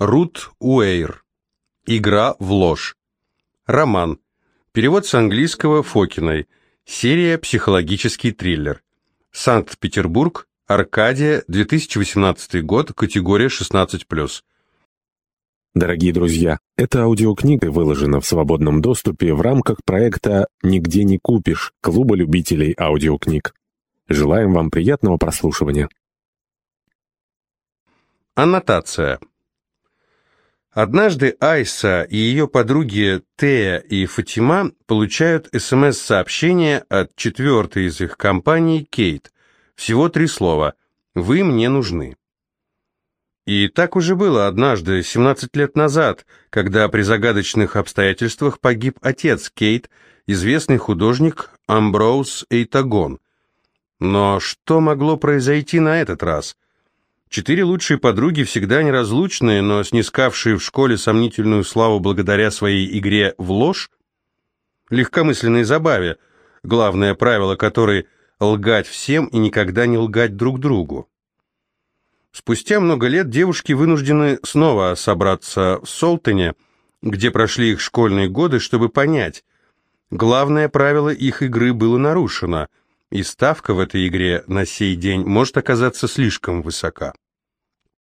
Рут Уэйр. Игра в ложь. Роман. Перевод с английского Фокиной. Серия «Психологический триллер». Санкт-Петербург, Аркадия, 2018 год, категория 16+. Дорогие друзья, эта аудиокнига выложена в свободном доступе в рамках проекта «Нигде не купишь» Клуба любителей аудиокниг. Желаем вам приятного прослушивания. Аннотация. Однажды Айса и ее подруги Тея и Фатима получают СМС-сообщение от четвертой из их компаний, Кейт. Всего три слова «Вы мне нужны». И так уже было однажды, 17 лет назад, когда при загадочных обстоятельствах погиб отец Кейт, известный художник Амброуз Эйтагон. Но что могло произойти на этот раз? Четыре лучшие подруги, всегда неразлучные, но снискавшие в школе сомнительную славу благодаря своей игре в ложь? Легкомысленной забаве, главное правило которой – лгать всем и никогда не лгать друг другу. Спустя много лет девушки вынуждены снова собраться в Солтоне, где прошли их школьные годы, чтобы понять, главное правило их игры было нарушено – и ставка в этой игре на сей день может оказаться слишком высока.